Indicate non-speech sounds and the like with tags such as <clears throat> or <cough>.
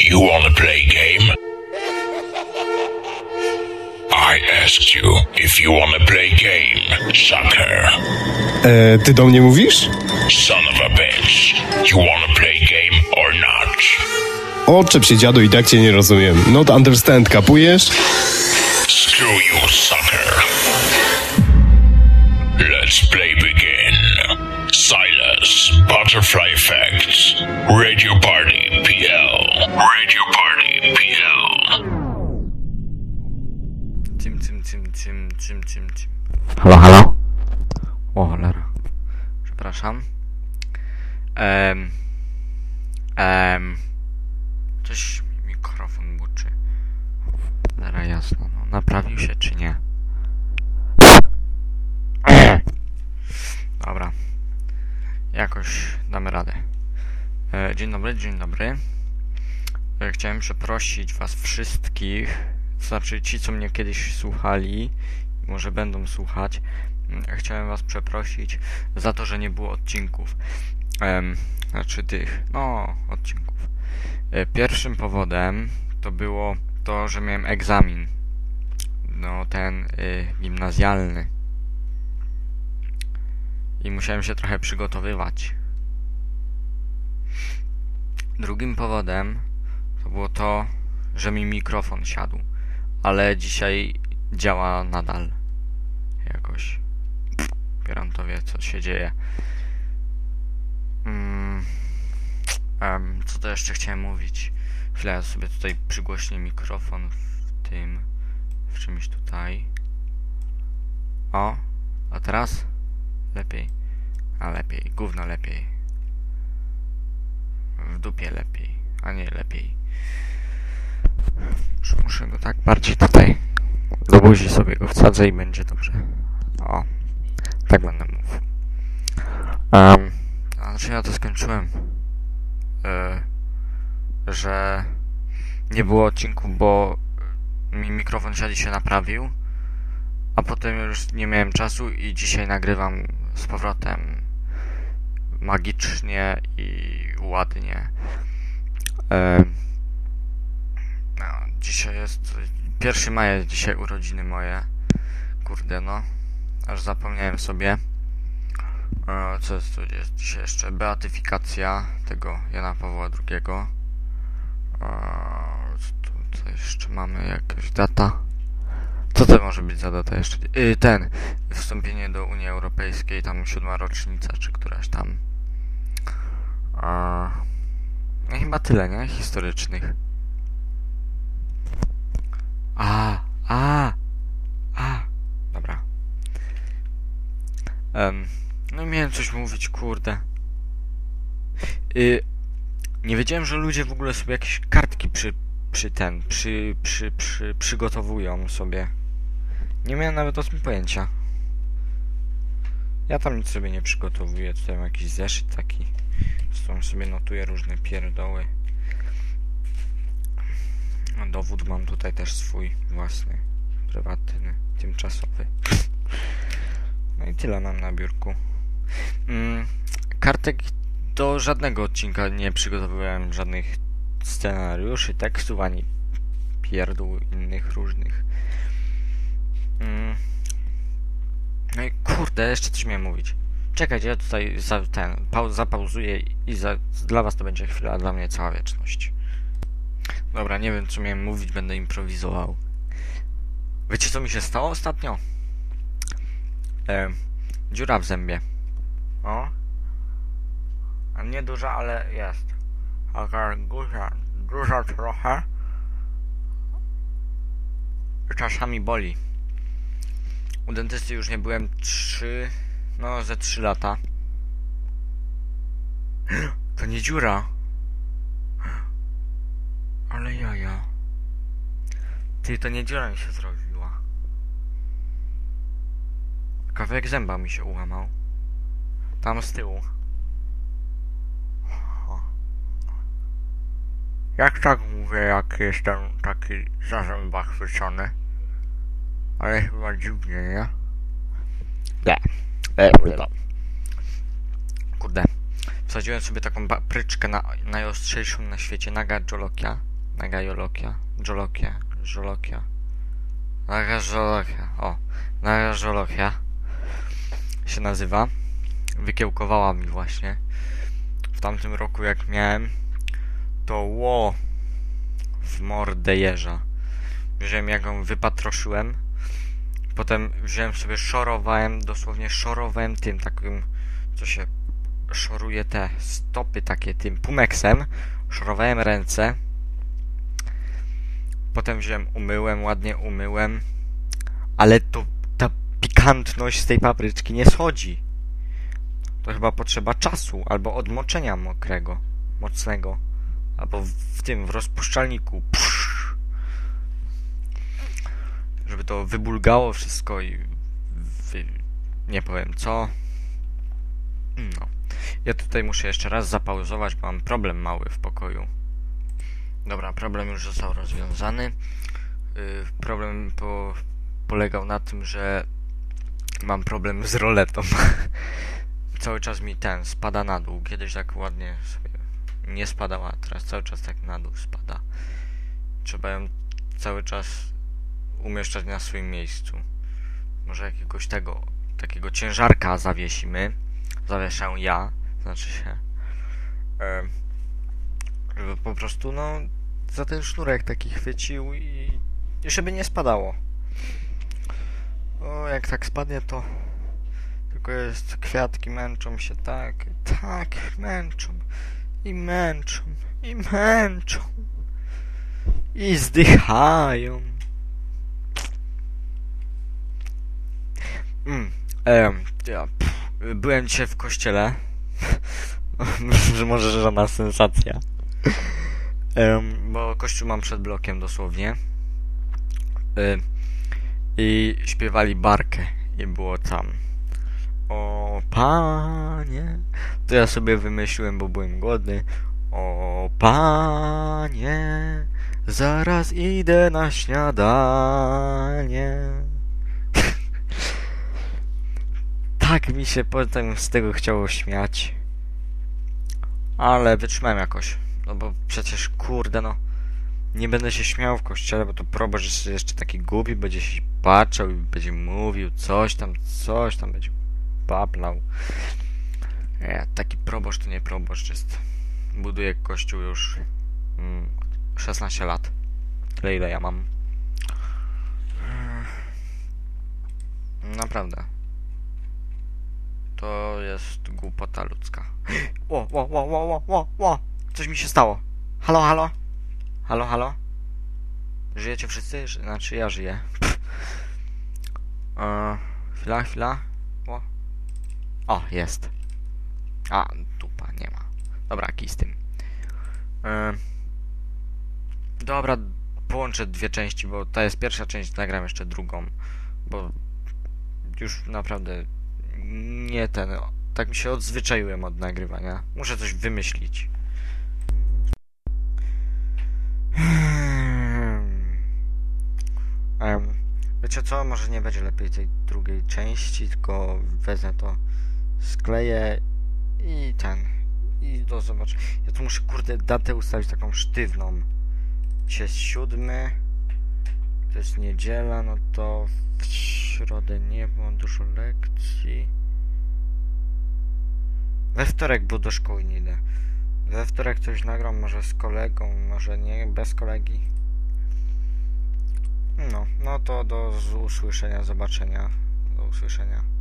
You wanna play game? I asked you if you wanna play game, sucker. E, ty do mnie mówisz? Son of a bitch. You wanna play game or not? Oczep się dziadu i tak cię nie rozumiem. Not understand, kapujesz? Screw you, sucker. Let's play begin. Silas, Butterfly Effects Radio Party. Cym, cym, cym, cym. Halo, halo? O cholera. Przepraszam. Em, em, coś mi mikrofon buczy. Cholera jasno, no. Naprawił się czy nie? <clears throat> Dobra. Jakoś damy radę. E, dzień dobry, dzień dobry. E, Chciałem przeprosić was wszystkich, to znaczy ci, co mnie kiedyś słuchali, może będą słuchać. Mm, Chciałem was przeprosić za to, że nie było odcinków. Em, znaczy tych, no, odcinków. E, Pierwszym powodem to było to, że miałem egzamin. No, ten y, gimnazjalny. I musiałem się trochę przygotowywać. Drugim powodem to było to, że mi mikrofon siadł, ale dzisiaj działa nadal. Jakoś. Pieron to wie, co się dzieje. Mm, em, co to jeszcze chciałem mówić? Chwilę, ja sobie tutaj przygłośnię mikrofon w tym, w czymś tutaj. O, a teraz? Lepiej. A lepiej, gówno lepiej. W dupie lepiej, a nie lepiej. Już muszę go tak bardziej tutaj do buzi sobie go wsadzę i będzie dobrze. O, tak będę mówił. Um, znaczy ja to skończyłem, e, że nie było odcinku, bo mi mikrofon siadzi się naprawił, a potem już nie miałem czasu i dzisiaj nagrywam z powrotem magicznie i ładnie. No, dzisiaj jest 1 maja, dzisiaj urodziny moje. Kurde no, aż zapomniałem sobie. E, co jest tu jest dzisiaj jeszcze? Beatyfikacja tego Jana Pawła II. E, co, jeszcze mamy? Jakaś data? Co to może być za data jeszcze? Y, ten, wstąpienie do Unii Europejskiej, tam siódma rocznica, czy któraś tam. A, no chyba tyle, nie? Historycznych. Em, no miałem coś mówić, kurde. Y, nie wiedziałem, że ludzie w ogóle sobie jakieś kartki przy, przy ten, przy, przy, przy, przygotowują sobie. Nie miałem nawet o tym pojęcia. Ja tam nic sobie nie przygotowuję. Tutaj mam jakiś zeszyt taki. Stąd sobie notuję różne pierdoły. Dowód mam tutaj też swój własny, prywatny, tymczasowy. No i tyle mam na biurku. Mm, kartek do żadnego odcinka nie przygotowywałem żadnych scenariuszy, tekstów, ani pierdół innych różnych. Mm. No i kurde, jeszcze coś miałem mówić. Czekajcie, ja tutaj za, ten, pau, zapauzuję i za, dla was to będzie chwila, a dla mnie cała wieczność. Dobra, nie wiem co miałem mówić, będę improwizował. Wiecie co mi się stało ostatnio? E, dziura w zębie. O. A nie duża, ale jest. Taka duża, duża trochę. Czasami boli. U dentysty już nie byłem 3, no ze 3 lata. <gasps> To nie dziura. <gasps> Ale jaja. Ty, to nie dziura mi się zrobiła. Kawałek zęba mi się ułamał. Tam z tyłu. Jak tak mówię, jak jestem taki za zęba chwycony? Ale chyba dziwnie, nie? Nie. Kurde. Wsadziłem sobie taką papryczkę na, najostrzejszą na świecie. Naga Jolokia. Naga Jolokia. Jolokia. Jolokia. narażologia, o, narażologia się nazywa. Wykiełkowała mi właśnie. W tamtym roku jak miałem, to ło w mordę jeża. Wziąłem jak ją wypatroszyłem, potem wziąłem sobie, szorowałem, dosłownie szorowałem tym takim, co się szoruje te stopy takie tym pumeksem, szorowałem ręce, potem wziąłem, umyłem, ładnie umyłem, ale to pikantność z tej papryczki nie schodzi. To chyba potrzeba czasu, albo odmoczenia mokrego, mocnego, albo w, tym, w rozpuszczalniku. Psz, żeby to wybulgało wszystko i wy, nie powiem co. No. Ja tutaj muszę jeszcze raz zapauzować, bo mam problem mały w pokoju. Dobra, problem już został rozwiązany. Yy, problem po, polegał na tym, że mam problem z roletą. <laughs> cały czas mi ten spada na dół. Kiedyś tak ładnie sobie nie spadała, teraz cały czas tak na dół spada. Trzeba ją cały czas umieszczać na swoim miejscu. Może jakiegoś tego, takiego ciężarka zawiesimy. Zawieszę ja, znaczy się. Żeby po prostu, no, za ten sznurek taki chwycił i, i żeby nie spadało. O, jak tak spadnie, to tylko jest, kwiatki męczą się tak, tak, męczą i męczą i męczą i zdychają. Mm, em, ja, pff, byłem dzisiaj w kościele. <laughs> że może żadna sensacja. Em, bo kościół mam przed blokiem dosłownie. I śpiewali barkę i było tam. O panie. To ja sobie wymyśliłem, bo byłem głodny. O panie. Zaraz idę na śniadanie. <laughs> tak mi się potem z tego chciało śmiać. Ale wytrzymałem jakoś. No bo przecież, kurde, no. Nie będę się śmiał w kościele, bo to proboszcz jeszcze taki głupi, będzie się patrzał i będzie mówił coś tam, coś tam będzie bablał. Ja, taki proboszcz to nie proboszcz jest. Buduje kościół już mm, 16 lat. Tyle ile ja mam. Naprawdę. To jest głupota ludzka. O, o, o, o, o, o, o. Coś mi się stało. Halo, halo? Halo, halo? Żyjecie wszyscy? Znaczy ja żyję. E, chwila, chwila. O. o, jest. A, dupa, nie ma. Dobra, kij z tym. E, dobra, połączę dwie części, bo ta jest pierwsza część, nagram jeszcze drugą. Bo już naprawdę nie ten. Tak mi się odzwyczaiłem od nagrywania. Muszę coś wymyślić. Em, wiecie co? Może nie będzie lepiej tej drugiej części, tylko wezmę to, skleję i ten. I do zobaczenia. Ja tu muszę, kurde, datę ustawić taką sztywną. Dzisiaj jest siódmy. To jest niedziela, no to w środę nie, mam dużo lekcji. We wtorek, bo do szkoły nie idę. We wtorek coś nagram, może z kolegą, może nie, bez kolegi. No, no to do usłyszenia, zobaczenia. Do usłyszenia.